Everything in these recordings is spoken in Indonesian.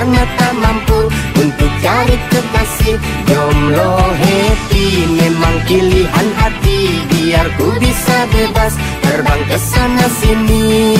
karena tak mampu untuk cari kekasih. Jomblo happy memang pilihan hati. Biar ku bisa bebas terbang ke sana sini.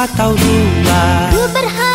atau dua. Ku berharap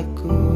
I.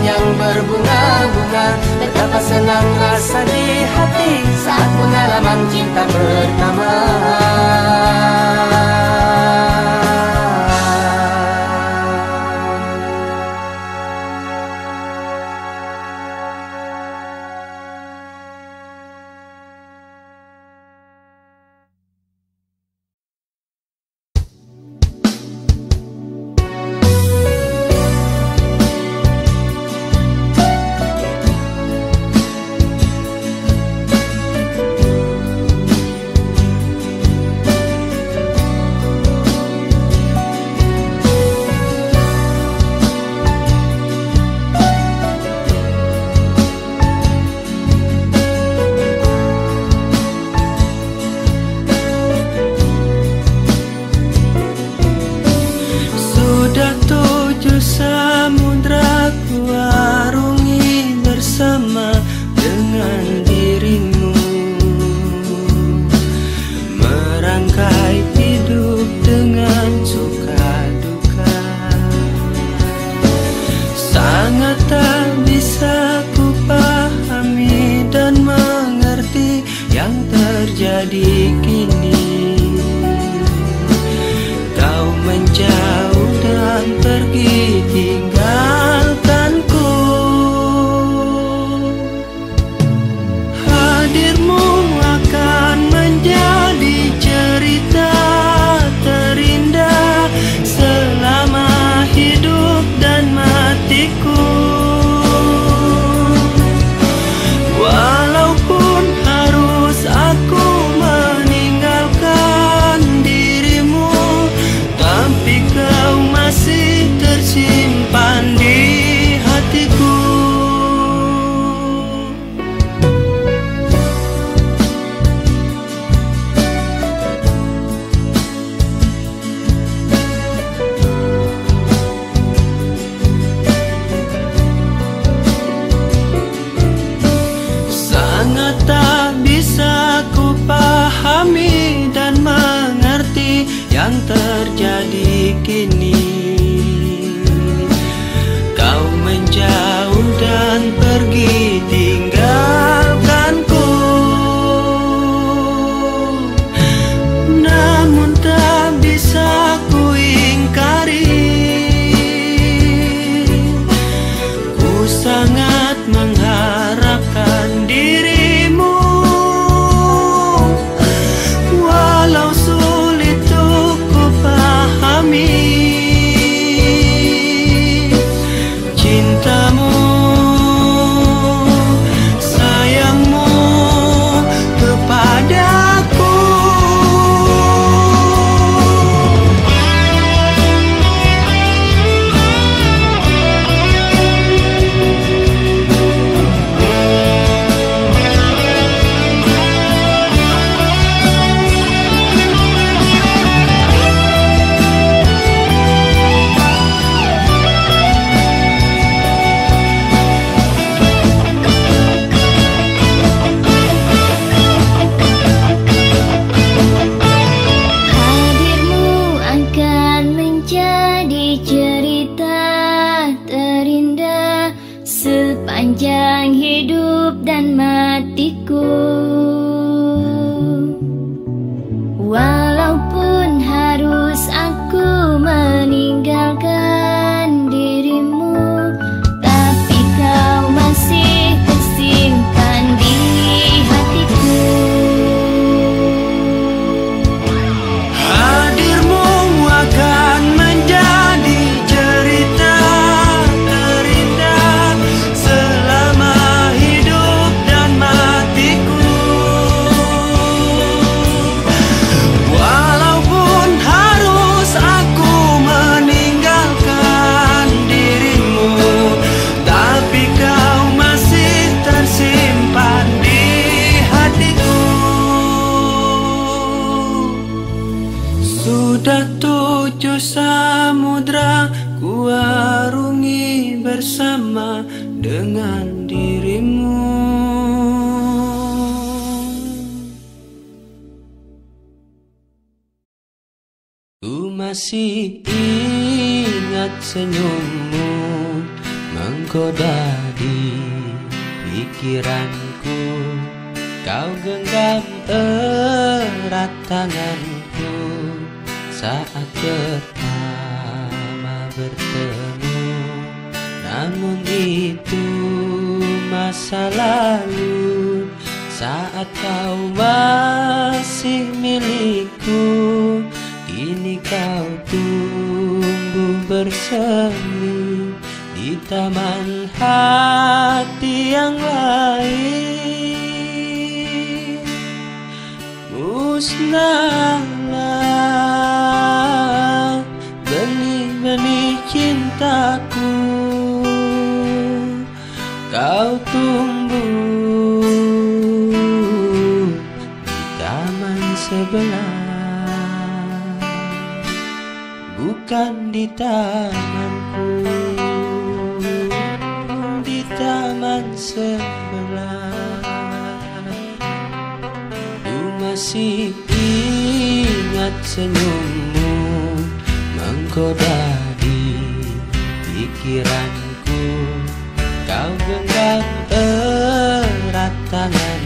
yang berbunga-bunga Betapa senang rasa di hati Saat pengalaman cinta pertama menggoda di pikiranku. Kau genggam erat tanganku Saat pertama bertemu. Namun itu masa lalu Saat kau masih milikku Kini kau tumbuh bersemi teman hati yang lain. Musnahlah benih-benih cintaku. Kau tumbuh di taman sebelah. Bukan di taman sebelah. Ku masih ingat senyummu Menggoda di pikiranku. Kau genggam erat tangan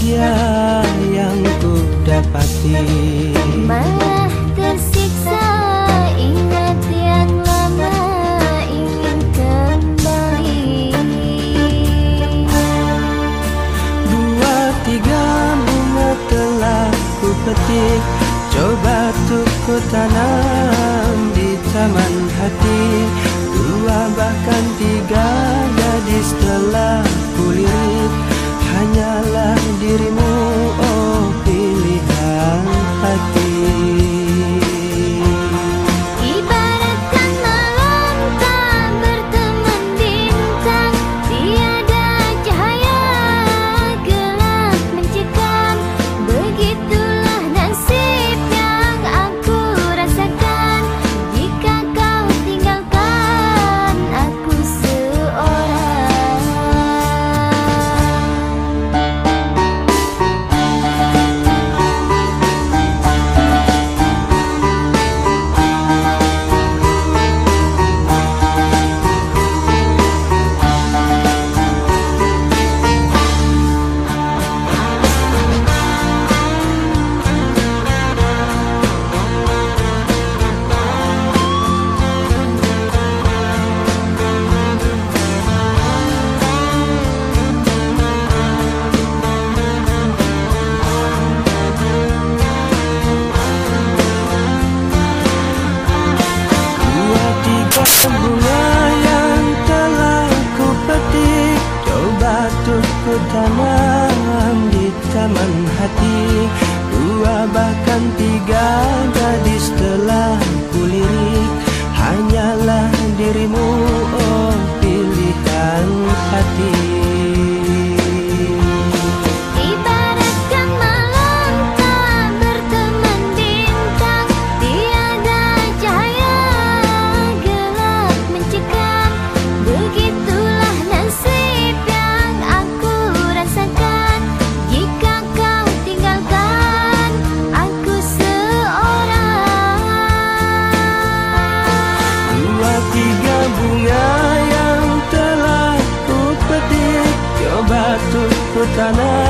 bahagia yang ku dapati. Malah tersiksa ingat yang lama ingin kembali. Dua tiga bunga telah ku petik. Coba tuh ku tanam di taman hati. Dua bahkan tiga gadis telah kulirik Hanyalah dirimu oh pilihan hati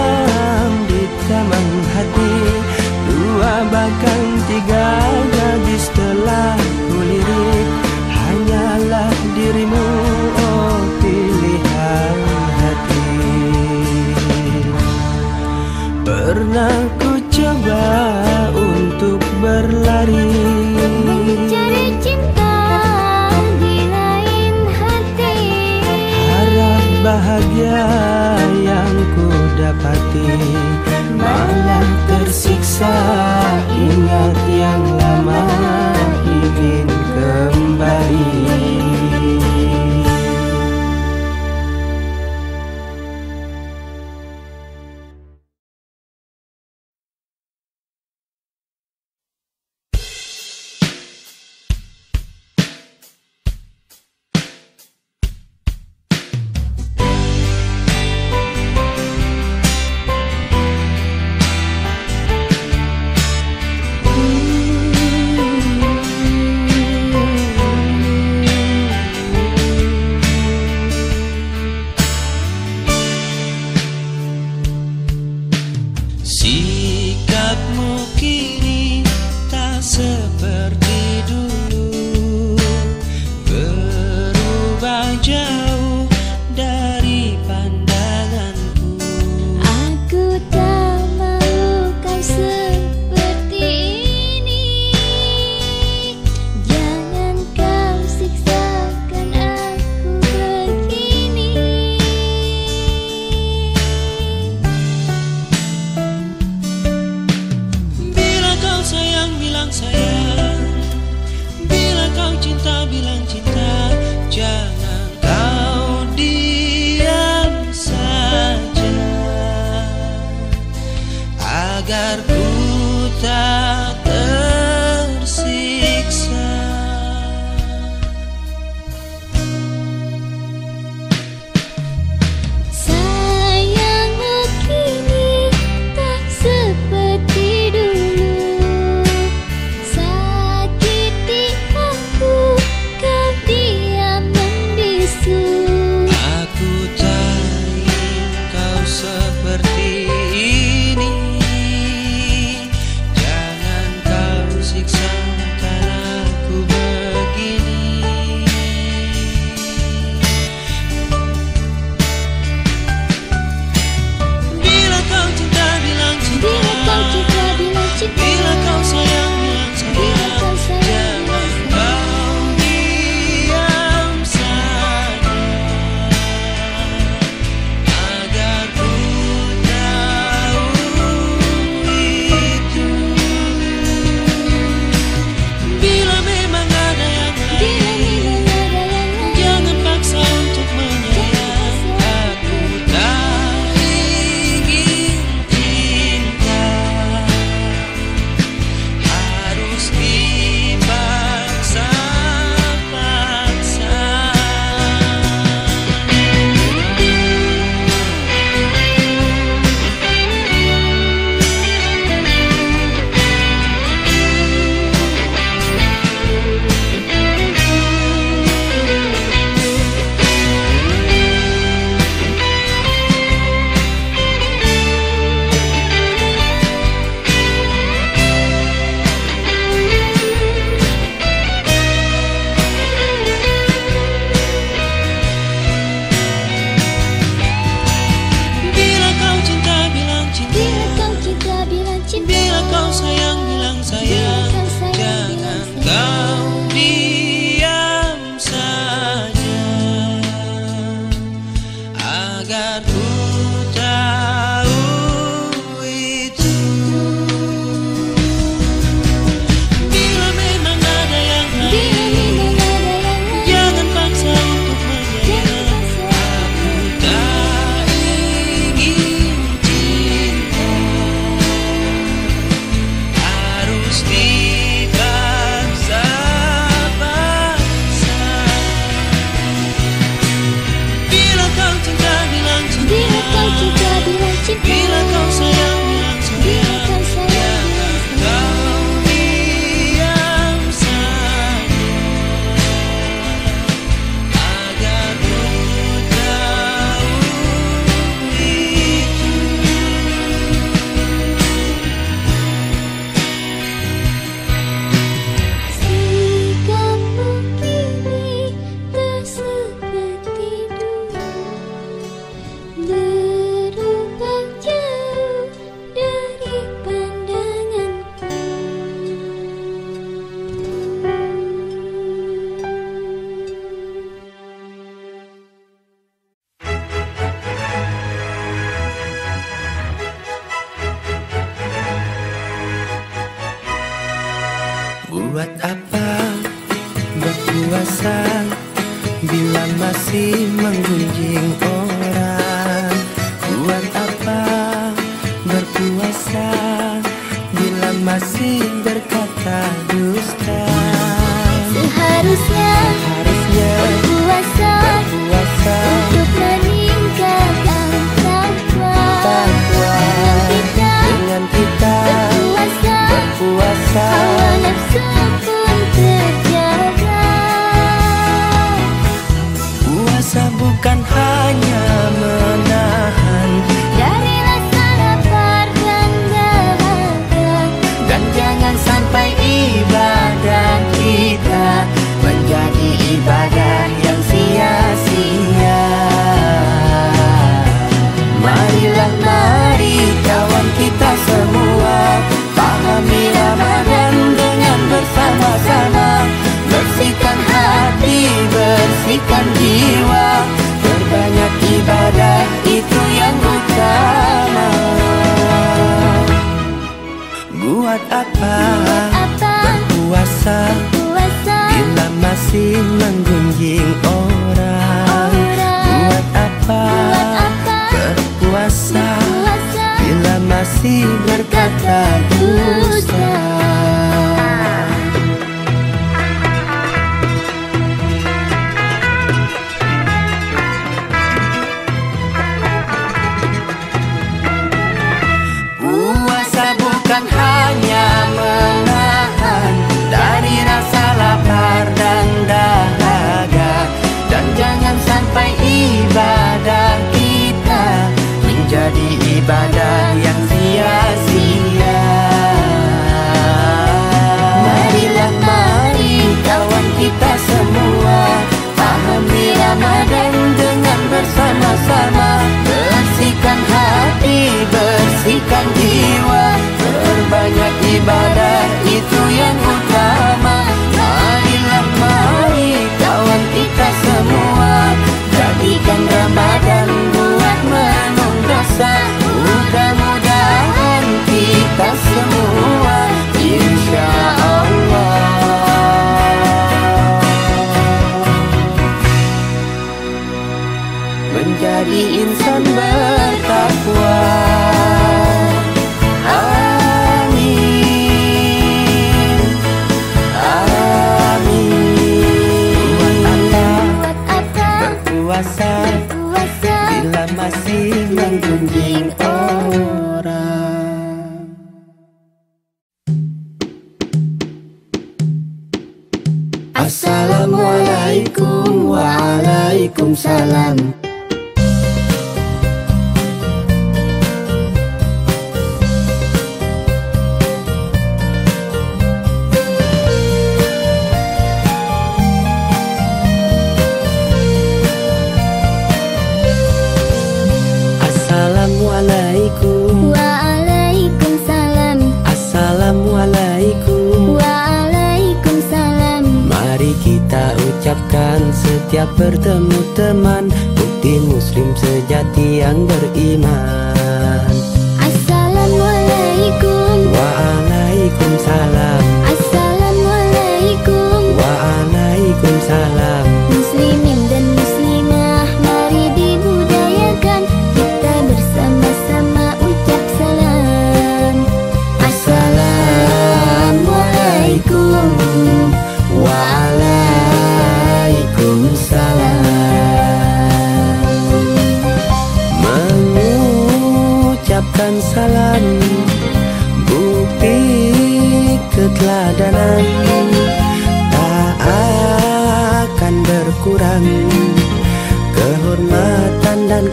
tanam di taman hati. Dua bahkan tiga gadis telah ku lirik Hanyalah dirimu oh pilihan hati. Pernah ku coba untuk berlari. Mencari cinta di lain hati. Harap bahagia dapati Malah tersiksa ingat yang lama ingin kembali suerte.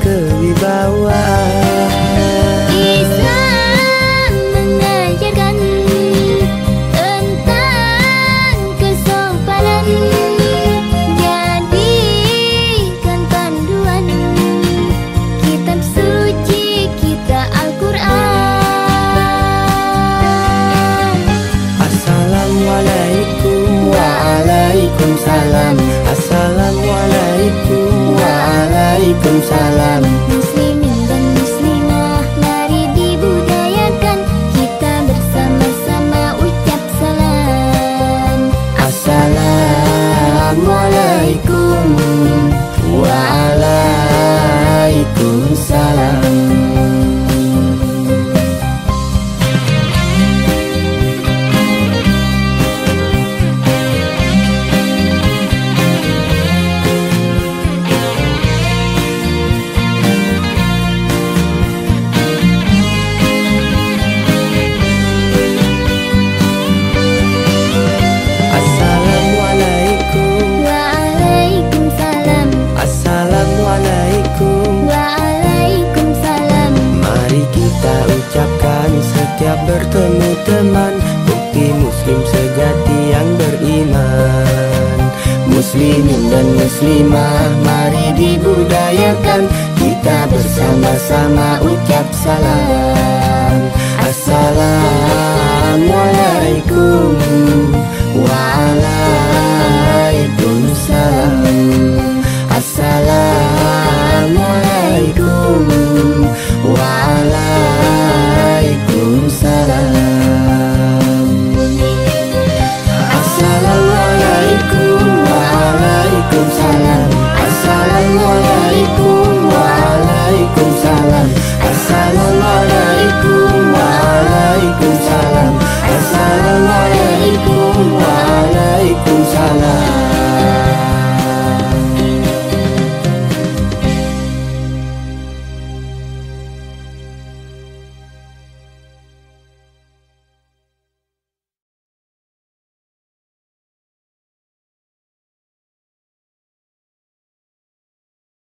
Kewibawaan